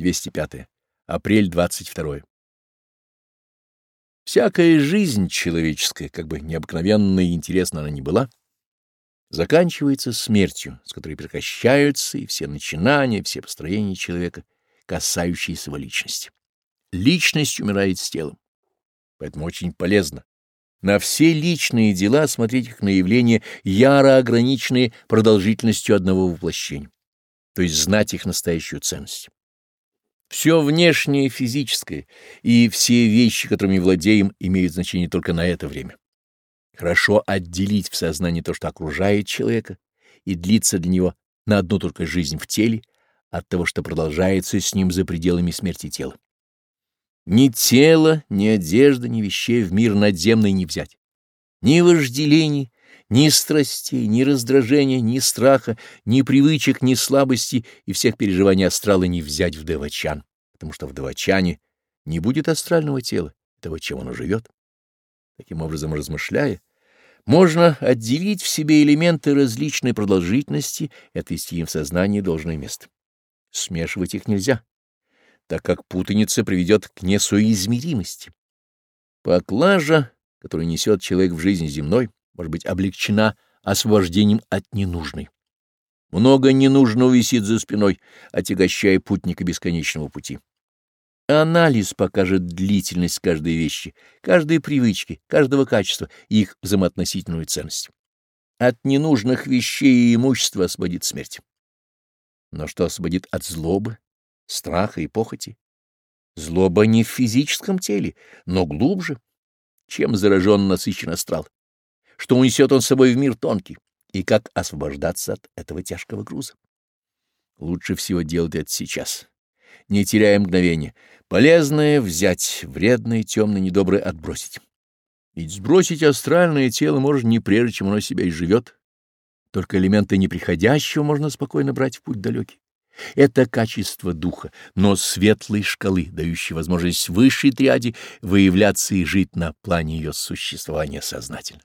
205. Апрель 22. Всякая жизнь человеческая, как бы необыкновенно и интересна она ни была, заканчивается смертью, с которой прекращаются и все начинания, все построения человека, касающиеся его личности. Личность умирает с телом. Поэтому очень полезно на все личные дела смотреть их на явления, яро ограниченные продолжительностью одного воплощения, то есть знать их настоящую ценность. Все внешнее физическое и все вещи, которыми владеем, имеют значение только на это время. Хорошо отделить в сознании то, что окружает человека и длится для него на одну только жизнь в теле, от того, что продолжается с ним за пределами смерти тела. Ни тело, ни одежда, ни вещей в мир надземный не взять. Ни вожделений, ни страстей, ни раздражения, ни страха, ни привычек, ни слабости и всех переживаний астрала не взять в девачан, потому что в девачане не будет астрального тела, того, чем оно живет. Таким образом, размышляя, можно отделить в себе элементы различной продолжительности и отвести им в сознание должное место. Смешивать их нельзя, так как путаница приведет к несоизмеримости. Поклажа, которую несет человек в жизни земной, может быть облегчена освобождением от ненужной. Много ненужного висит за спиной, отягощая путника бесконечного пути. Анализ покажет длительность каждой вещи, каждой привычки, каждого качества и их взаимоотносительную ценность. От ненужных вещей и имущества освободит смерть. Но что освободит от злобы, страха и похоти? Злоба не в физическом теле, но глубже, чем заражен насыщен астрал что унесет он с собой в мир тонкий, и как освобождаться от этого тяжкого груза. Лучше всего делать это сейчас, не теряя мгновения. Полезное взять, вредное, темное, недоброе отбросить. Ведь сбросить астральное тело можно не прежде, чем оно себя и живет. Только элементы неприходящего можно спокойно брать в путь далекий. Это качество духа, но светлой шкалы, дающей возможность высшей триаде выявляться и жить на плане ее существования сознательно.